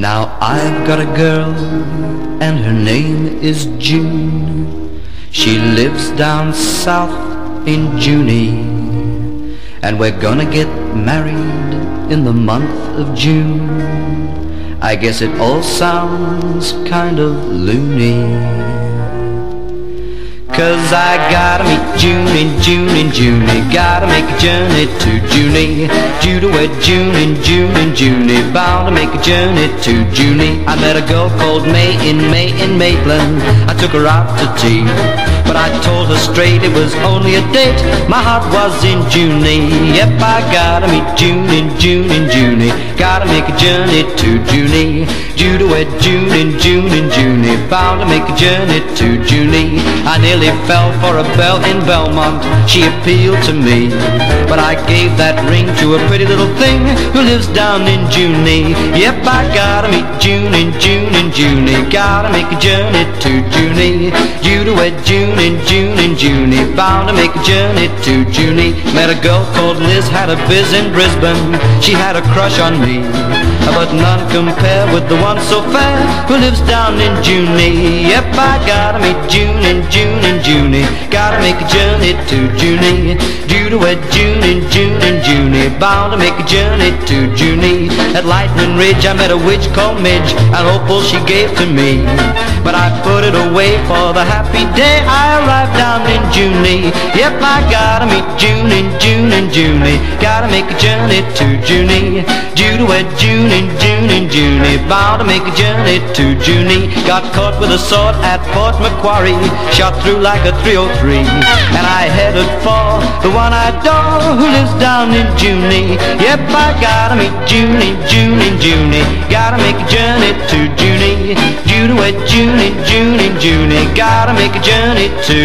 Now I've got a girl and her name is June. She lives down south in Junee. And we're gonna get married in the month of June. I guess it all sounds kind of loony. Cause I gotta meet June in June in June Gotta make a journey to Junee. Due to wed June in June in Junee. Bound to make a journey to Junee. I met a girl called May in May in Maitland. I took her out to tea But I told her straight it was only a date My heart was in Junee Yep, I gotta meet June in June in Junee Gotta make a journey to Junee to wed June in June in Junee Bound to make a journey to Junee I nearly fell for a belle in Belmont. She appealed to me, but I gave that ring to a pretty little thing who lives down in Junee. Yep, I gotta meet June in June in Junee. Gotta make a journey to Junee. To wed June in June in Junee. Bound to make a journey to Junee. Met a girl called Liz, had a biz in Brisbane. She had a crush on me, but none compare with the one so fair who lives down in Junee. Yep, I gotta meet June in June Junee. Gotta make a journey to Junee. June in June in Junee. Bound to make a journey to Junee. At Lightning Ridge I met a witch called Midge. An opal she gave to me. But I put it away for the happy day I arrived down in Junee. Yep, I gotta meet June in Junee. Gotta make a journey to Junee. In June in Junee. Bound to make a journey to Junee. Got caught with a sword at Port Macquarie. Shot through like a 303 And I headed for the one I adore Who lives down in Junee Yep, I gotta meet Junie, Junie, Junie Gotta make a journey to Junee Junie, wet Junie, Junie, Junie Gotta make a journey to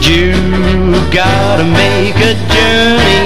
June Gotta make a journey